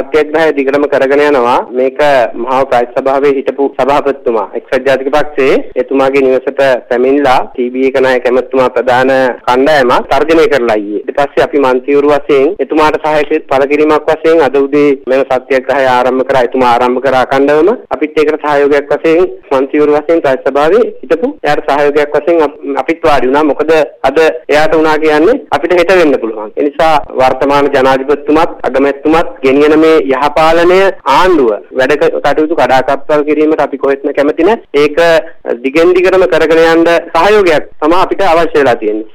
සත්‍යග්‍රහය දිගටම කරගෙන යනවා. මේක මහා ප්‍රාජ් සභාවේ හිටපු සභාපතිතුමා එක්සත් ජාතික පක්ෂයේ එතුමාගේ නිවසට පැමිණලා TB එක නායක ඇමතුමා ප්‍රධාන කණ්ඩායම තර්ජනය කරලා ඊයේ. ඊට පස්සේ අපි මන්ත්‍රීවරු වශයෙන් එතුමාට සහාය පළ කිරීමක් වශයෙන් අද උදේ මෙම සත්‍යග්‍රහය ආරම්භ කරා. එතුමා ආරම්භ කර අඛණ්ඩවම අපිත් ඒකට සහයෝගයක් වශයෙන් මන්ත්‍රීවරු වශයෙන් ප්‍රාජ් සභාවේ හිටපු එයාට සහයෝගයක් වශයෙන් අපිත් වාඩි වුණා. මොකද අද එයාට වුණා කියන්නේ අපිට හෙට වෙන්න පුළුවන්. ඒ නිසා වර්තමාන ජනාධිපතිතුමත් අගමැතිතුමත් ගෙනියන මේ යහපාලනය ආණ්ඩුව වැඩ කටයුතු කඩාකප්පල් කිරීමට අපි කොහෙත්ම කැමති නැහැ. ඒක දිගෙන් දිගටම කරගෙන යන්න සහයෝගයක් තමයි අපිට අවශ්‍ය වෙලා තියෙන්නේ.